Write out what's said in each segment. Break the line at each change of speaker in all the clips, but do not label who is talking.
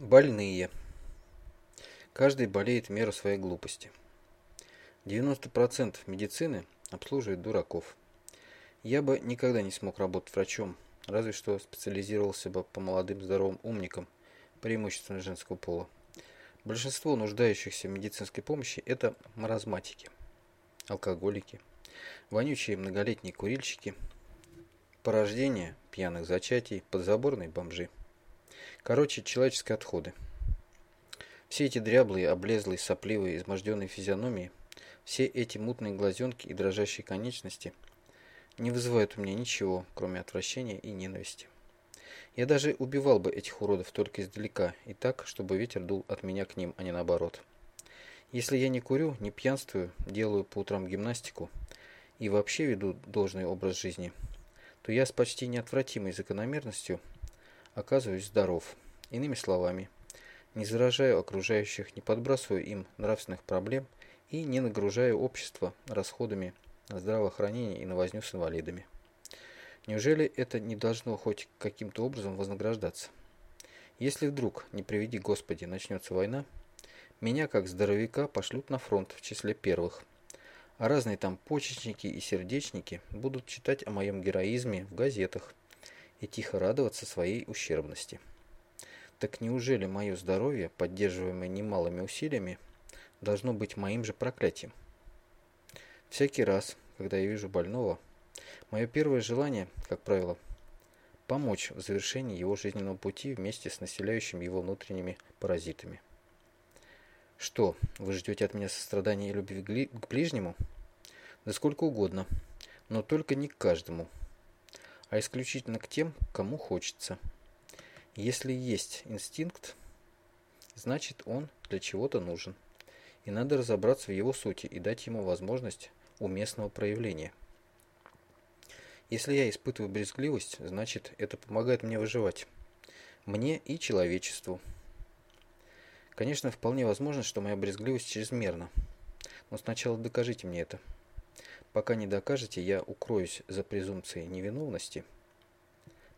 Больные. Каждый болеет в меру своей глупости. 90% медицины обслуживает дураков. Я бы никогда не смог работать врачом, разве что специализировался бы по молодым здоровым умникам, преимущественно женского пола. Большинство нуждающихся в медицинской помощи – это маразматики, алкоголики, вонючие многолетние курильщики, порождение пьяных зачатий, подзаборные бомжи. Короче, человеческие отходы. Все эти дряблые, облезлые, сопливые, изможденные физиономии, все эти мутные глазенки и дрожащие конечности не вызывают у меня ничего, кроме отвращения и ненависти. Я даже убивал бы этих уродов только издалека, и так, чтобы ветер дул от меня к ним, а не наоборот. Если я не курю, не пьянствую, делаю по утрам гимнастику и вообще веду должный образ жизни, то я с почти неотвратимой закономерностью оказываюсь здоров. Иными словами, не заражаю окружающих, не подбрасываю им нравственных проблем и не нагружаю общество расходами на здравоохранение и на возню с инвалидами. Неужели это не должно хоть каким-то образом вознаграждаться? Если вдруг, не приведи Господи, начнется война, меня, как здоровяка, пошлют на фронт в числе первых. А разные там почечники и сердечники будут читать о моем героизме в газетах, и тихо радоваться своей ущербности. Так неужели мое здоровье, поддерживаемое немалыми усилиями, должно быть моим же проклятием? Всякий раз, когда я вижу больного, мое первое желание, как правило, помочь в завершении его жизненного пути вместе с населяющими его внутренними паразитами. Что, вы ждете от меня сострадания и любви к ближнему? Да сколько угодно, но только не к каждому – а исключительно к тем, кому хочется. Если есть инстинкт, значит он для чего-то нужен. И надо разобраться в его сути и дать ему возможность уместного проявления. Если я испытываю брезгливость, значит это помогает мне выживать. Мне и человечеству. Конечно, вполне возможно, что моя брезгливость чрезмерна. Но сначала докажите мне это. Пока не докажете, я укроюсь за презумпцией невиновности.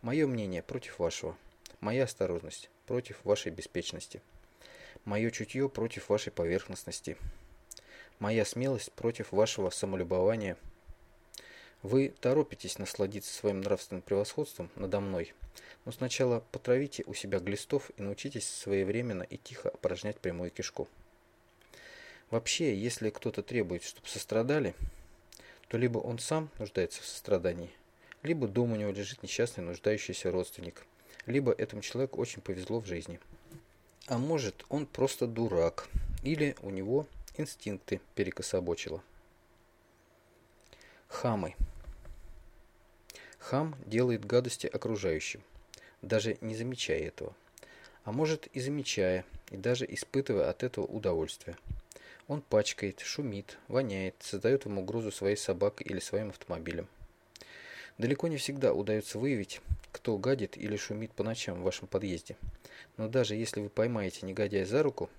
Мое мнение против вашего. Моя осторожность против вашей беспечности. Мое чутье против вашей поверхностности. Моя смелость против вашего самолюбования. Вы торопитесь насладиться своим нравственным превосходством надо мной, но сначала потравите у себя глистов и научитесь своевременно и тихо опорожнять прямую кишку. Вообще, если кто-то требует, чтобы сострадали, то либо он сам нуждается в сострадании, либо дома у него лежит несчастный нуждающийся родственник, либо этому человеку очень повезло в жизни. А может, он просто дурак, или у него инстинкты перекособочило. Хамы. Хам делает гадости окружающим, даже не замечая этого. А может и замечая, и даже испытывая от этого удовольствие. Он пачкает, шумит, воняет, создает им угрозу своей собакой или своим автомобилем. Далеко не всегда удается выявить, кто гадит или шумит по ночам в вашем подъезде. Но даже если вы поймаете негодяя за руку,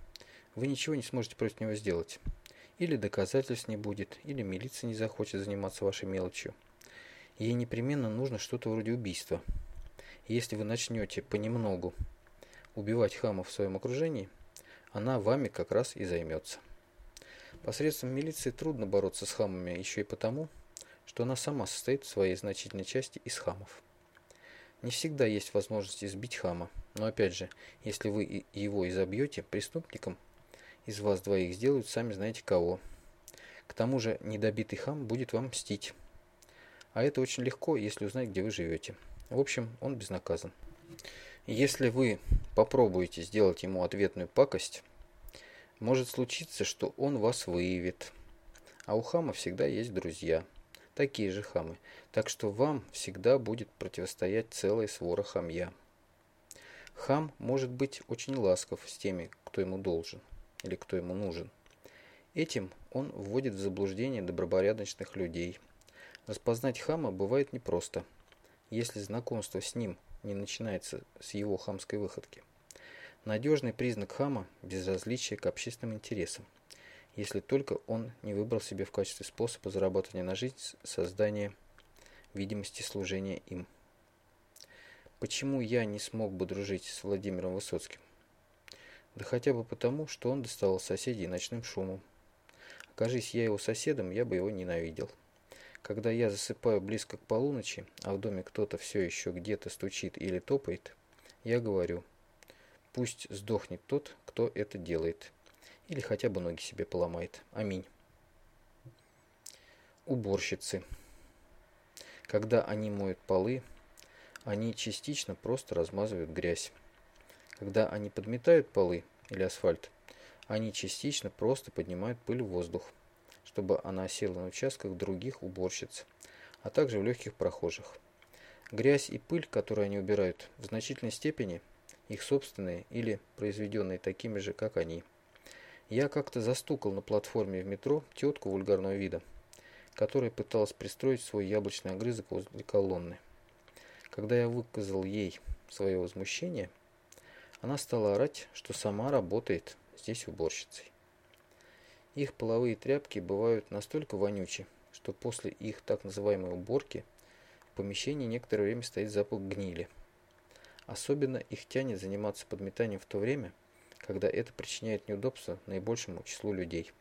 вы ничего не сможете против него сделать. Или доказательств не будет, или милиция не захочет заниматься вашей мелочью. Ей непременно нужно что-то вроде убийства. Если вы начнете понемногу убивать хамов в своем окружении, она вами как раз и займется. Посредством милиции трудно бороться с хамами еще и потому, что она сама состоит в своей значительной части из хамов. Не всегда есть возможность избить хама, но опять же, если вы его изобьете, преступником из вас двоих сделают сами знаете кого. К тому же недобитый хам будет вам мстить. А это очень легко, если узнать, где вы живете. В общем, он безнаказан. Если вы попробуете сделать ему ответную пакость, может случиться, что он вас выявит. А у хама всегда есть друзья. Такие же хамы. Так что вам всегда будет противостоять целая свора хамья. Хам может быть очень ласков с теми, кто ему должен или кто ему нужен. Этим он вводит в заблуждение добропорядочных людей. Распознать хама бывает непросто, если знакомство с ним не начинается с его хамской выходки. Надежный признак хама – безразличие к общественным интересам, если только он не выбрал себе в качестве способа зарабатывания на жизнь создание видимости служения им. Почему я не смог бы дружить с Владимиром Высоцким? Да хотя бы потому, что он доставал соседей ночным шумом. Окажись я его соседом, я бы его ненавидел. Когда я засыпаю близко к полуночи, а в доме кто-то все еще где-то стучит или топает, я говорю, пусть сдохнет тот, кто это делает. Или хотя бы ноги себе поломает. Аминь. Уборщицы. Когда они моют полы, они частично просто размазывают грязь. Когда они подметают полы или асфальт, они частично просто поднимают пыль в воздух, чтобы она села на участках других уборщиц, а также в легких прохожих. Грязь и пыль, которые они убирают, в значительной степени их собственные или произведенные такими же, как они. Я как-то застукал на платформе в метро тетку вульгарного вида, которая пыталась пристроить свой яблочный огрызок возле колонны. Когда я выказал ей свое возмущение, она стала орать, что сама работает здесь уборщицей. Их половые тряпки бывают настолько вонючи, что после их так называемой уборки в помещении некоторое время стоит запах гнили. Особенно их тянет заниматься подметанием в то время, когда это причиняет неудобства наибольшему числу людей.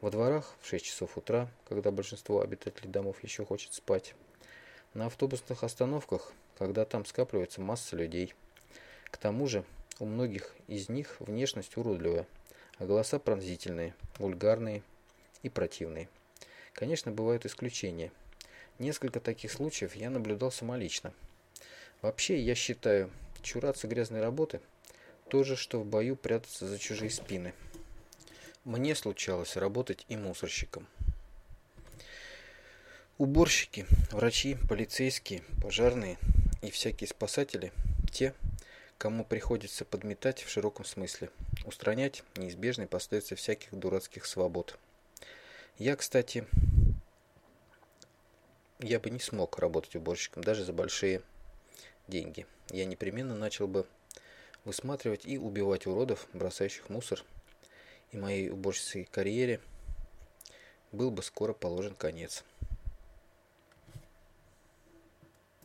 Во дворах в 6 часов утра, когда большинство обитателей домов еще хочет спать. На автобусных остановках, когда там скапливается масса людей. К тому же, у многих из них внешность уродливая, а голоса пронзительные, вульгарные и противные. Конечно, бывают исключения. Несколько таких случаев я наблюдал самолично. Вообще, я считаю, чураться грязной работы – то же, что в бою прятаться за чужие спины. Мне случалось работать и мусорщиком. Уборщики, врачи, полицейские, пожарные и всякие спасатели – те, кому приходится подметать в широком смысле, устранять неизбежные последствия всяких дурацких свобод. Я, кстати, я бы не смог работать уборщиком даже за большие деньги. Я непременно начал бы высматривать и убивать уродов, бросающих мусор и моей уборщицей карьере был бы скоро положен конец.